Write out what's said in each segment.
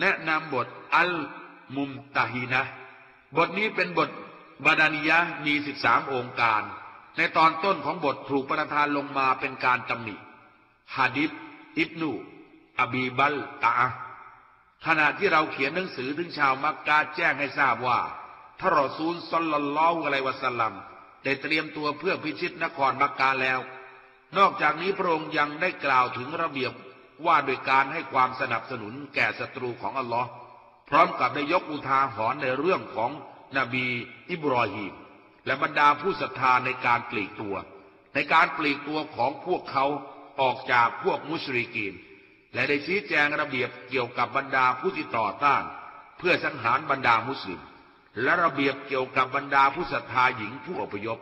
แนะนำบทอัลมุมตาฮีนะ บทนี้เป็นบทบาดานิยะมีสิบสามองค์การ ในตอนต้นของบทถูกประทานลงมาเป็นการตำหนิฮะดิษอิบนูอบีบัลตาขณะที่เราเขียนหนังสือถึงชาวมักกะแจ้งให้ทราบว่าท่านรอซูลสลลัลลอฮุอะลัยวะสัลลัมได้เตรียมตัวเพื่อพิชิตนครมักกะแล้ว นอกจากนี้พระองค์ยังได้กล่าวถึงระเบียบ ว่าโดยการให้ความสนับสนุนแก่ศัตรูของอัลลอฮ์พร้อมกับได้ยกอุทาหรณ์ในเรื่องของนบีอิบรอฮีมและบรรดาผู้ศรัทธาในการปลีกตัว ในการปลีกตัวของพวกเขาออกจากพวกมุชริกีน และได้ชี้แจงระเบียบเกี่ยวกับบรรดาผู้ที่ต่อต้าน เพื่อสังหารบรรดามุสลิม และระเบียบเกี่ยวกับบรรดาผู้ศรัทธาหญิงผู้อพยพ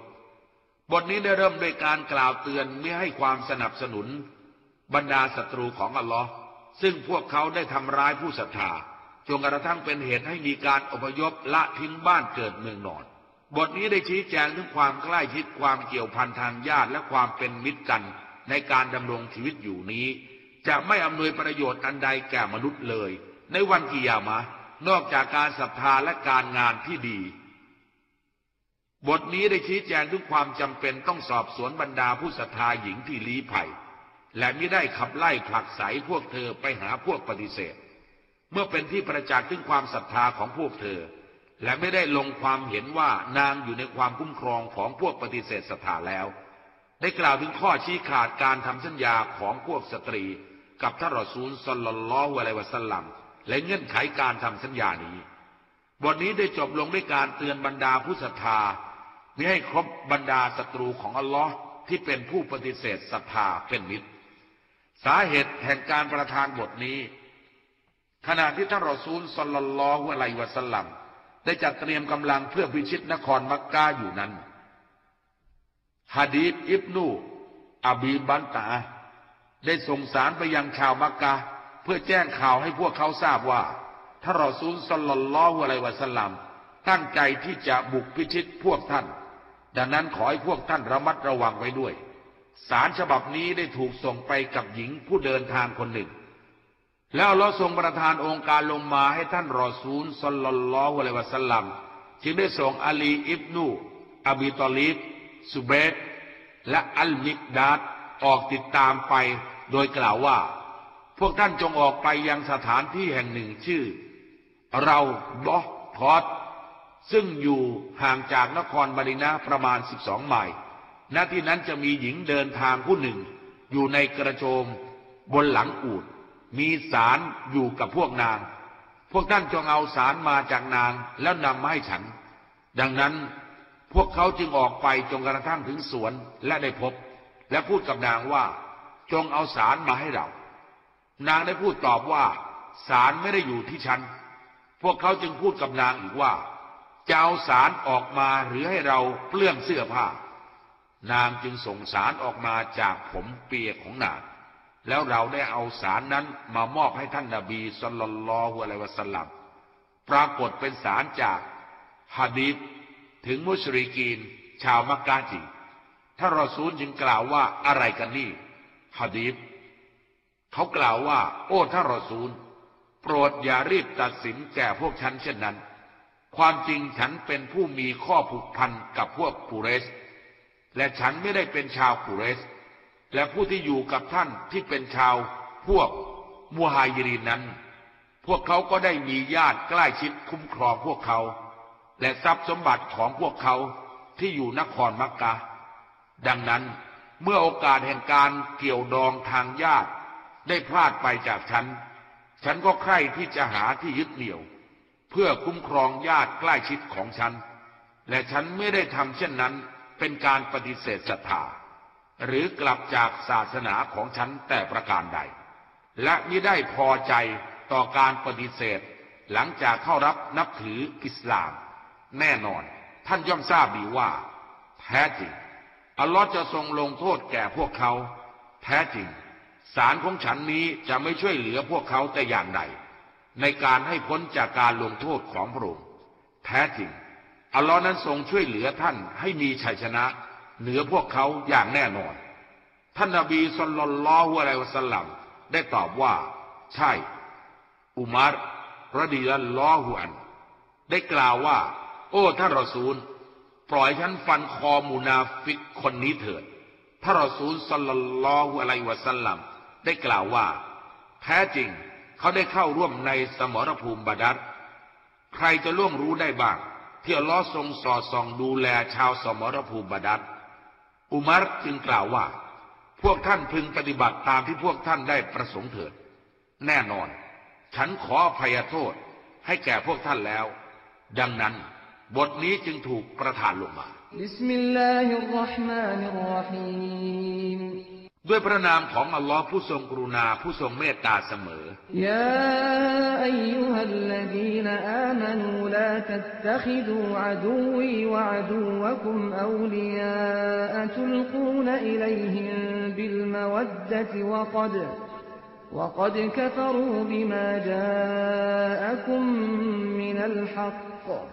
บทนี้ได้เริ่มโดยการกล่าวเตือนไม่ให้ความสนับสนุน บรรดาศัตรูของอัลลอฮ์ซึ่งพวกเขาได้ทำร้ายผู้ศรัทธาจนกระทั่งเป็นเหตุให้มีการอพยพละทิ้งบ้านเกิดเมืองนอน บทนี้ได้ชี้แจงถึงความใกล้ชิดความเกี่ยวพันทางญาติและความเป็นมิตรกันในการดำรงชีวิตอยู่นี้ จะไม่อำนวยประโยชน์อันใดแก่มนุษย์เลย ในวันกิยามะ นอกจากการศรัทธาและการงานที่ดี บทนี้ได้ชี้แจงถึงความจำเป็นต้องสอบสวนบรรดาผู้ศรัทธาหญิงที่ลี้ภัย และไม่ได้ขับไล่ผลักไสพวกเธอไปหาพวกปฏิเสธ เมื่อเป็นที่ประจักษ์ถึงความศรัทธาของพวกเธอ และไม่ได้ลงความเห็นว่านางอยู่ในความคุ้มครองของพวกปฏิเสธศรัทธาแล้ว ได้กล่าวถึงข้อชี้ขาดการทำสัญญาของพวกสตรี กับท่านรอซูลสลลัลลอฮุอะลัยวะสัลลัมและเงื่อนไขการทำสัญญานี้บทนี้ได้จบลงด้วยการเตือนบรรดาผู้ศรัทธาไม่ให้ครบบรรดาศัตรูของอัลลอฮ์ที่เป็นผู้ปฏิเสธศรัทธาเป็นมิตร สาเหตุแห่งการประทานบทนี้ ขณะที่ท่านรอซูลสลลัลลอฮุอะลัยวะสัลลัมได้จัดเตรียมกำลังเพื่อพิชิตนครมักกะอยู่นั้นฮะดีษอิบนูอบีบันตา ได้ส่งสารไปยังชาวมักกะเพื่อแจ้งข่าวให้พวกเขาทราบว่าท่านรอซูลสลลัลลอฮุอะลัยวะสัลลัมตั้งใจที่จะบุกพิชิตพวกท่าน ดังนั้นขอให้พวกท่านระมัดระวังไว้ด้วย สารฉบับนี้ได้ถูกส่งไปกับหญิงผู้เดินทางคนหนึ่ง แล้วเราทรงประทานองค์การลงมาให้ท่านรอซูลสลลัลลอฮุอะลัยวะสัลลัมจึงได้ส่งอาลีอิบนูอบีตอลีบสุเบตและอัลมิกดาดออกติดตามไปโดยกล่าวว่า พวกท่านจงออกไปยังสถานที่แห่งหนึ่งชื่อ เราบอทอดซึ่งอยู่ห่างจากนครมาดินาประมาณ 12 ไมล์ ณที่นั้นจะมีหญิงเดินทางผู้หนึ่ง อยู่ในกระโจม บนหลังอูดมีสารอยู่กับพวกนาง พวกท่านจงเอาสารมาจากนางแล้วนำมาให้ฉัน ดังนั้นพวกเขาจึงออกไปจนกระทั่งถึงสวนและได้พบ และพูดกับนางว่า จงเอาสารมาให้เรา นางได้พูดตอบว่าสารไม่ได้อยู่ที่ฉัน พวกเขาจึงพูดกับนางอีกว่าจะเอาสารออกมาหรือให้เราเปลื้องเสื้อผ้า นางจึงส่งสารออกมาจากผมเปียกของนาง แล้วเราได้เอาสารนั้นมามอบให้ท่านนาบีสลลลลอฮุอะลัยวะสัลลัมปรากฏเป็นสารจากฮะดีษถึงมุชริกีน ชาวมักกะจริท่านรอซูลจึงกล่าวว่าอะไรกันนี่ฮะดีษเขากล่าวว่า โอ้ท่านรอซูล โปรดอย่ารีบตัดสินแก่พวกฉันเช่นนั้น ความจริงฉันเป็นผู้มีข้อผูกพันกับพวกกูเรส และฉันไม่ได้เป็นชาวกูเรส และผู้ที่อยู่กับท่านที่เป็นชาวพวกมูฮายรีนนั้น พวกเขาก็ได้มีญาติใกล้ชิดคุ้มครองพวกเขา และทรัพย์สมบัติของพวกเขาที่อยู่นครมักกะ ดังนั้นเมื่อโอกาสแห่งการเกี่ยวดองทางญาติได้พลาดไปจากฉัน ฉันก็ใคร่ที่จะหาที่ยึดเหนี่ยว เพื่อคุ้มครองญาติใกล้ชิดของฉัน และฉันไม่ได้ทำเช่นนั้น เป็นการปฏิเสธศรัทธาหรือกลับจากศาสนาของฉันแต่ประการใด และม่ได้พอใจต่อการปฏิเสธ หลังจากเข้ารับนับถืออิสลาม แน่นอน ท่านย่อมทราบดีว่า แท้จริง อัลลอฮ์จะทรงลงโทษแก่พวกเขา แท้จริงสารของฉันนี้จะไม่ช่วยเหลือพวกเขาแต่อย่างใดในการให้พ้นจากการลงโทษของพระองค์แท้จริง อัลลอฮ์นั้นทรงช่วยเหลือท่านให้มีชัยชนะ เหนือพวกเขาอย่างแน่นอน ท่านนบีสุลต่านละฮ์อะลัยวะสัลลัมได้ตอบว่า ใช่ อุมารรดิยัลลอฮุอัน ได้กล่าวว่า โอ้ท่านรอซูล ปล่อยฉันฟันคอมูนาฟิกคนนี้เถิดท่านรอซูล صلى الله عليه وسلم ได้กล่าวว่า แท้จริงเขาได้เข้าร่วมในสมรภูมิบะดัรใครจะล่วงรู้ได้บ้าง ที่อัลลอฮ์ทรงสอดส่องดูแลชาวสมรภูมิบะดัรอุมัรจึงกล่าวว่า พวกท่านพึงปฏิบัติตามที่พวกท่านได้ประสงค์เถิด แน่นอน ฉันขออภัยโทษให้แก่พวกท่านแล้ว ดังนั้น บทนี้จึงถูกประทานลงมาبسم الله الرحمن الرحيم ด้วยพระนามของอัลลอฮ์ผู้ทรงกรุณาผู้ทรงเมตตาเสมอ يا أيها الذين آمنوا لا تتخذوا عدوي وعدوكم أولياء تلقون إليهم بالمودة وقد وقد كفروا بما جاءكم من الحق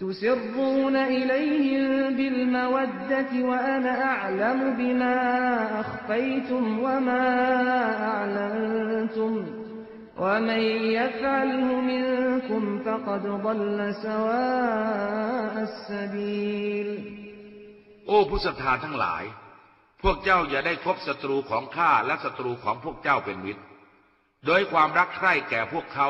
تسرون إليهم بالمودة وأنا أعلم بما أخفيتم وما أعلنتم ومن يفعله منكم فقد ضل سواء السبيل โอ้ผู้ศรัทธาทั้งหลาย พวกเจ้าอย่าได้คบศัตรูของข้าและศัตรูของพวกเจ้าเป็นมิตร โดยความรักใคร่แก่พวกเขา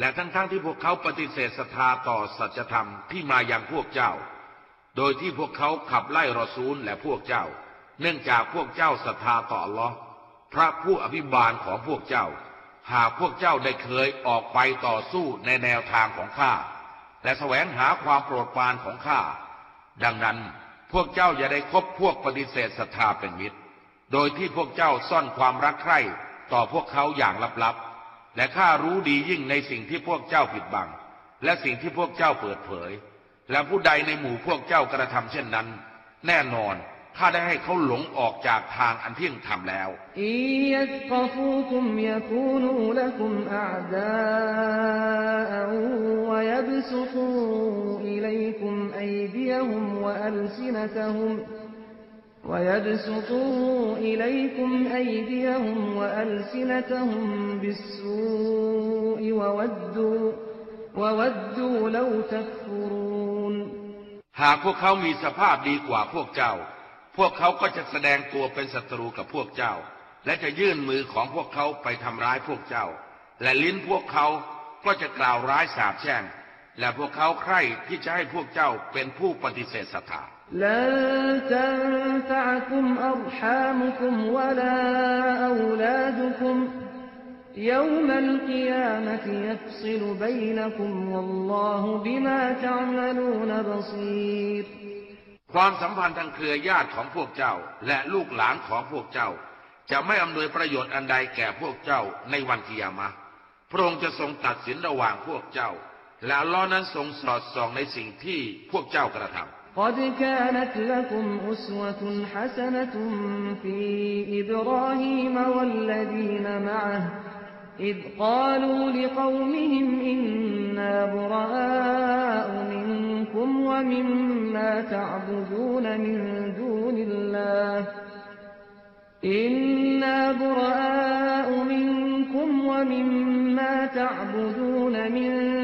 และทั้งๆทที่พวกเขาปฏิเสธศรัทธาต่อสัจธรรมที่มาอย่างพวกเจ้า โดยที่พวกเขาขับไล่รอซูลและพวกเจ้า เนื่องจากพวกเจ้าศรัทธาต่อลอพระผู้อภิบาลของพวกเจ้า หากพวกเจ้าได้เคยออกไปต่อสู้ในแนวทางของข้า และแสวงหาความโปรดปรานของข้า ดังนั้นพวกเจ้าอย่าได้คบพวกปฏิเสธศรัทธาเป็นมิตร โดยที่พวกเจ้าซ่อนความรักใคร่ต่อพวกเขาอย่างลับๆ และข้ารู้ดียิ่งในสิ่งที่พวกเจ้าปิดบัง และสิ่งที่พวกเจ้าเปิดเผย และผู้ใดในหมู่พวกเจ้ากระทำเช่นนั้น แน่นอนข้าได้ให้เขาหลงออกจากทางอันเที่ยงธรรมแล้ว อิยักฟูคุมยคูนูลคุมอาดาวยบสุตูอิลัยคุมไอเดียหุมวอัลซินตะหุม ويبسطوا إليكم أيديهم وألسنتهم بالسوء وودوا وودوا لو تكفرون หากพวกเขามีสภาพดีกว่าพวกเจ้า พวกเขาก็จะแสดงตัวเป็นศัตรูกับพวกเจ้า และจะยื่นมือของพวกเขาไปทำร้ายพวกเจ้า และลิ้นพวกเขาก็จะกล่าวร้ายสาบแช่ง และพวกเขาใคร่ที่จะให้พวกเจ้าเป็นผู้ปฏิเสธศรัทธา لن تنفعكم أرحامكم ولا أولادكم يوم القيامة يفصل بينكم والله بما تعملون بصير ความสัมพันธ์ทางเครือญาติของพวกเจ้า และลูกหลานของพวกเจ้า จะไม่อำนวยประโยชน์อันใดแก่พวกเจ้าในวันกิยามะห์พระองค์จะทรงตัดสินระหว่างพวกเจ้า และอัลลอฮ์นั้นทรงสอดส่องในสิ่งที่พวกเจ้ากระทำ قد كانت لكم أسوة حسنة في إبراهيم والذين معه إذ قالوا لقومهم إنا براء منكم ومما تعبدون من دون الله إنا براء منكم ومما تعبدون من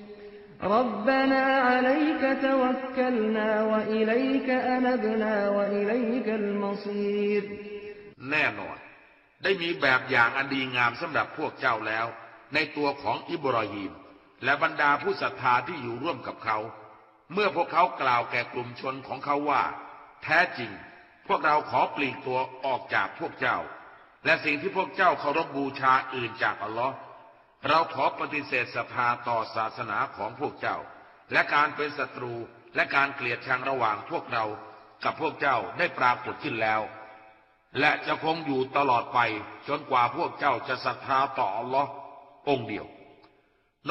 ربنا عليك توكلنا وإليك أنبنا وإليك المصير แน่นอน ได้มีแบบอย่างอันดีงามสำหรับพวกเจ้าแล้ว ในตัวของอิบราฮิมและบรรดาผู้ศรัทธาที่อยู่ร่วมกับเขา เมื่อพวกเขากล่าวแก่กลุ่มชนของเขาว่า แท้จริง พวกเราขอปลีกตัวออกจากพวกเจ้า และสิ่งที่พวกเจ้าเคารพบูชาอื่นจากอัลลอฮ์ เราขอปฏิเสธศรัทธาต่อศาสนาของพวกเจ้า และการเป็นศัตรูและการเกลียดชังระหว่างพวกเรากับพวกเจ้าได้ปรากฏขึ้นแล้ว และจะคงอยู่ตลอดไปจนกว่าพวกเจ้าจะศรัทธาต่ออัลลอฮ์องเดียว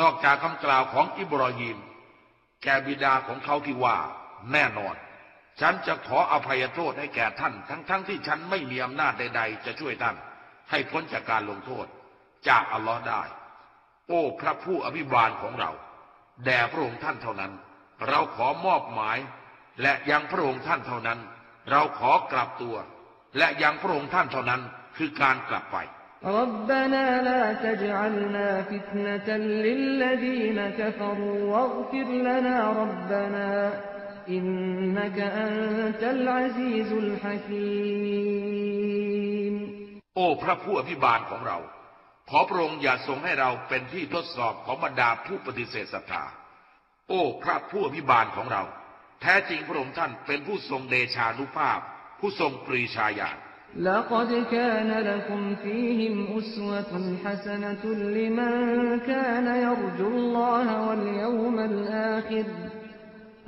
นอกจากคำกล่าวของอิบรอฮีมแกบิดาของเขาที่ว่า แน่นอน ฉันจะขออภัยโทษให้แก่ท่าน ทั้งๆทที่ฉันไม่มีอำนาจใด ๆ จะช่วยท่าน ให้พ้นจากการลงโทษ จากอัลลอฮ์ได้ โอ้พระผู้อภิบาลของเรา แด่พระองค์ท่านเท่านั้น เราขอมอบหมาย และยังพระองค์ท่านเท่านั้น เราขอกลับตัว และยังพระองค์ท่านเท่านั้นคือการกลับไป ربنا لا تجعلنا فتنة للذين كفروا واغفر لنا ربنا إنك أنت العزيز الحكيم โอ้พระผู้อภิบาลของเรา ขอพระองค์อย่าทรงให้เราเป็นที่ทดสอบของบรรดาผู้ปฏิเสธศรัทธา โอ้พระผู้อภิบาลของเรา แท้จริงพระองค์ท่านเป็นผู้ทรงเดชานุภาพ ผู้ทรงปรีชาญาณ لقد كان لكم فيهم أسوة حسنة لمن كان يرجو الله واليوم الآخر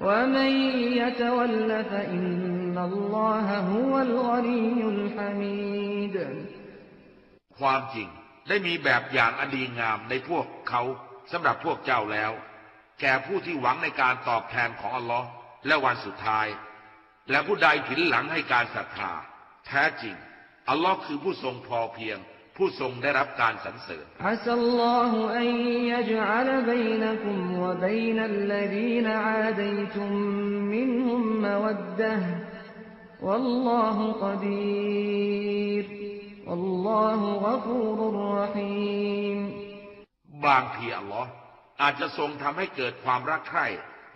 ومن يتول فإن الله هو الغني الحميد ความจริง ได้มีแบบอย่างอดีงามในพวกเขาสำหรับพวกเจ้าแล้ว แก่ผู้ที่หวังในการตอบแทนของอัลลอฮ์และวันสุดท้าย และผู้ใดถินหลังให้การศรัทธาแท้จริง อัลลอฮ์คือผู้ทรงพอเพียง ผู้ทรงได้รับการสรรเสริญอัสลลอฮฺอัยยะจอัลบัยนกุมวะบัยนัลลดีนอาดัยตุมมินฮุมมะวัดดะวัลลอฮฺกดีร والله غفور رحيم บางทีอัลลอฮ์อาจจะทรงทำให้เกิดความรักใคร่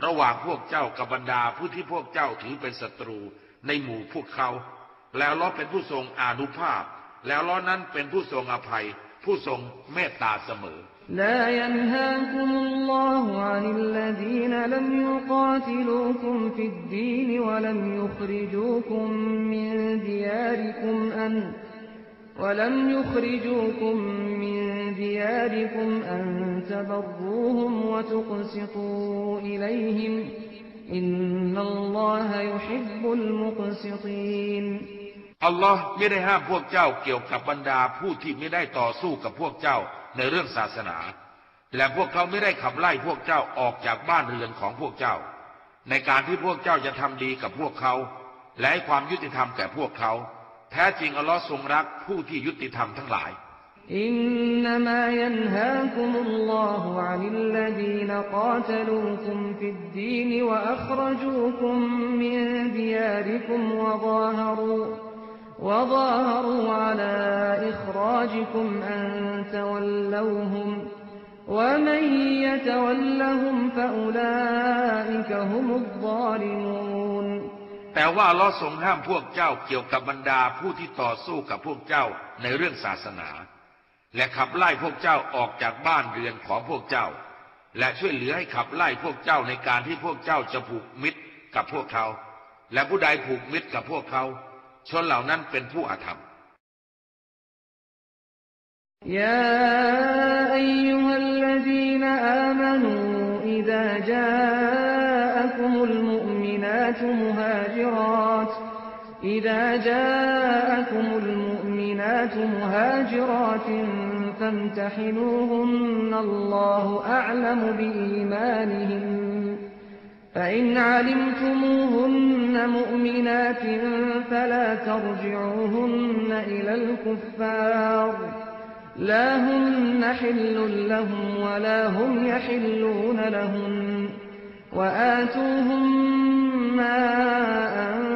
ระหว่างพวกเจ้ากับบรรดาผู้ที่พวกเจ้าถือเป็นศัตรูในหมู่พวกเขา แล้วล้อเป็นผู้ทรงอานุภาพ แล้วล้อนั้นเป็นผู้ทรงอภัย ผู้ทรงเมตตาเสมอ لا ينهاكم الله عن الذين لم يقاتلوكم في الدين ولم يخرجوكم من دياركم أن ولم يخرجوكم من دياركم أن تبروهم وتقسطوا إليهم إن الله يحب المقسطين อัลลอฮ์ไม่ได้ห้ามพวกเจ้าเกี่ยวกับบรรดาผู้ที่ไม่ได้ต่อสู้กับพวกเจ้าในเรื่องศาสนา และพวกเขาไม่ได้ขับไล่พวกเจ้าออกจากบ้านเรือนของพวกเจ้า ในการที่พวกเจ้าจะทำดีกับพวกเขา และให้ความยุติธรรมแก่พวกเขา แท้จริงอัลลอฮ์ทรงรักผู้ที่ยุติธรรมทั้งหลาย إنما ينهاكم الله عن الذين قاتلوكم في الدين وأخرجوكم من دياركم وظاهروا وظاهروا على إخراجكم أن تولوهم ومن يتولهم فأولئك هم الظالمون แต่ว่าอัลลอฮ์ทรงห้ามพวกเจ้าเกี่ยวกับบรรดาผู้ที่ต่อสู้กับพวกเจ้าในเรื่องศาสนา และขับไล่พวกเจ้าออกจากบ้านเรือนของพวกเจ้า และช่วยเหลือให้ขับไล่พวกเจ้าในการที่พวกเจ้าจะผูกมิตรกับพวกเขา และผู้ใดผูกมิตรกับพวกเขา ชนเหล่านั้นเป็นผู้อาธรรม يا أيها الذين آمنوا إذا جاءكم المؤمنات مهاجرات إذا جاءكم المؤمنات مهاجرات فامتحنوهن الله أعلم بإيمانهن فإن علمتموهن مؤمنات فلا ترجعوهن إلى الكفار. لا هن حل لهم ولا هم يحلون لهن وآتوهم ما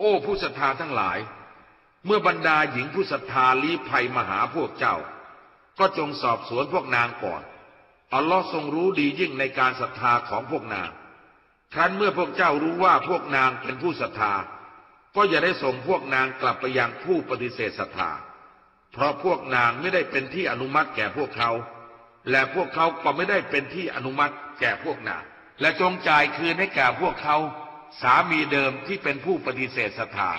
โอ้ผู้ศรัทธาทั้งหลาย เมื่อบรรดาหญิงผู้ศรัทธาลี้ภัยมาหาพวกเจ้า ก็จงสอบสวนพวกนางก่อน อัลลอฮ์ทรงรู้ดียิ่งในการศรัทธาของพวกนาง ครั้นเมื่อพวกเจ้ารู้ว่าพวกนางเป็นผู้ศรัทธา ก็อย่าได้ส่งพวกนางกลับไปยังผู้ปฏิเสธศรัทธา เพราะพวกนางไม่ได้เป็นที่อนุมัติแก่พวกเขา และพวกเขาก็ไม่ได้เป็นที่อนุมัติแก่พวกนาง และจงจ่ายคืนให้แก่พวกเขา สามีเดิมที่เป็นผู้ปฏิเสธศรัทธา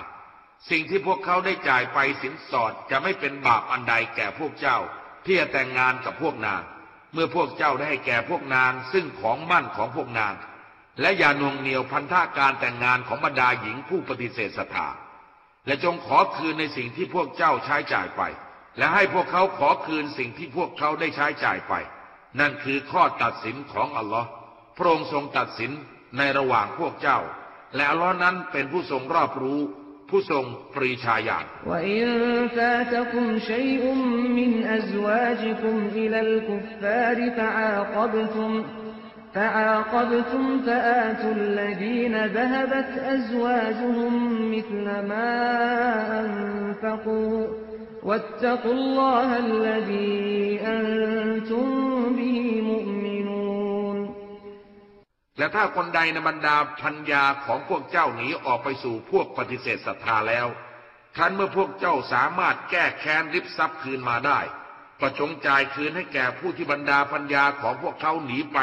สิ่งที่พวกเขาได้จ่ายไปสินสอดจะไม่เป็นบาปอันใดแก่พวกเจ้า ที่จะแต่งงานกับพวกนาง เมื่อพวกเจ้าได้ให้แก่พวกนาง ซึ่งของมั่นของพวกนาง และอย่านวงเหนียวพันธะการแต่งงานของบรรดาหญิงผู้ปฏิเสธศรัทธาและจงขอคืนในสิ่งที่พวกเจ้าใช้จ่ายไป และให้พวกเขาขอคืนสิ่งที่พวกเขาได้ใช้จ่ายไป นั่นคือข้อตัดสินของอัลลอฮ์พระองค์ทรงตัดสินในระหว่างพวกเจ้า และอัลลอฮ์นั้นเป็นผู้ทรงรอบรู้ ผู้ทรงปรีชาญาณ وإن فاتكم شيء من أزواجكم إلى الكفار فعاقبتم فعاقبتم فآتوا الذين ذهبت أزواجهم مثل ما أنفقوا واتقوا الله الذي أنتم به مؤمنون และถ้าคนใดในบรรดาพัญญาของพวกเจ้าหนีออกไปสู่พวกปฏิเสธศรัทธาแล้วครั้นเมื่อพวกเจ้าสามารถแก้แค้นริบทรัพย์คืนมาได้ ก็จงจ่ายคืนให้แก่ผู้ที่บรรดาพัญญาของพวกเขาหนีไป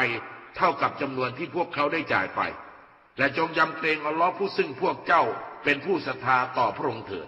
เท่ากับจำนวนที่พวกเขาได้จ่ายไป และจงยำเกรงอัลลอฮ์ผู้ซึ่งพวกเจ้าเป็นผู้ศรัทธาต่อพระองค์เถิด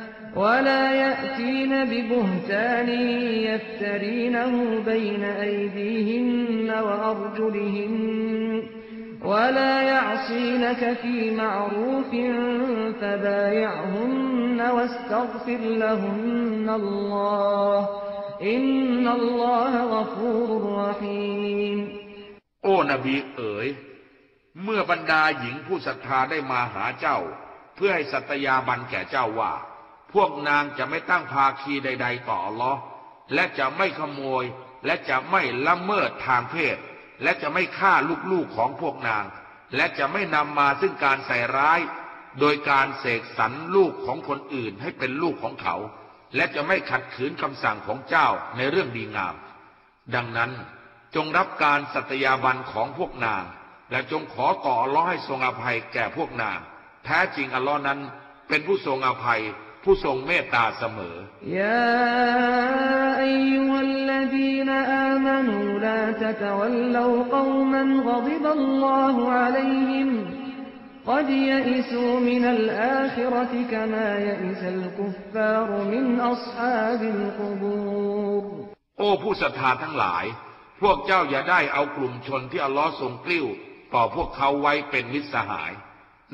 ولا يأتين ببهتان يفترينه بين أيديهن وأرجلهن ولا يعصينك في معروف فبايعهن واستغفر لهن الله إن الله غفور رحيم โอ้นบีเอ๋ย เมื่อบรรดาหญิงผู้ศรัทธาได้มาหาเจ้า เพื่อให้สัตยาบันแก่เจ้าว่า พวกนางจะไม่ตั้งภาคีใด ๆ ต่ออัลลอฮ์และจะไม่ขโมย และจะไม่ละเมิดทางเพศ และจะไม่ฆ่าลูกๆของพวกนาง และจะไม่นำมาซึ่งการใส่ร้าย โดยการเสกสรรลูกของคนอื่นให้เป็นลูกของเขา และจะไม่ขัดขืนคำสั่งของเจ้าในเรื่องดีงาม ดังนั้นจงรับการสัตยาบันของพวกนาง และจงขอต่ออัลลอฮ์ให้ทรงอภัยแก่พวกนาง แท้จริงอัลลอฮ์นั้นเป็นผู้ทรงอภัย ผู้ทรงเมตตาเสมอ يا أيها الذين آمنوا لا تتولوا قوما غضب الله عليهم قد يئسوا من الآخرة كما يئس الكفار من أصحاب القبور โอ้ผู้ศรัทธาทั้งหลาย พวกเจ้าอย่าได้เอากลุ่มชนที่อัลลอฮ์ทรงกลิ้ว ต่อพวกเขาไว้เป็นมิตรสหาย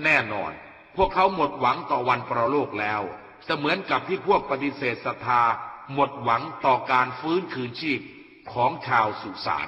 แน่นอน พวกเขาหมดหวังต่อวันประโลกแล้ว เสมือนกับที่พวกปฏิเสธศรัทธาหมดหวังต่อการฟื้นคืนชีพของชาวสุสาน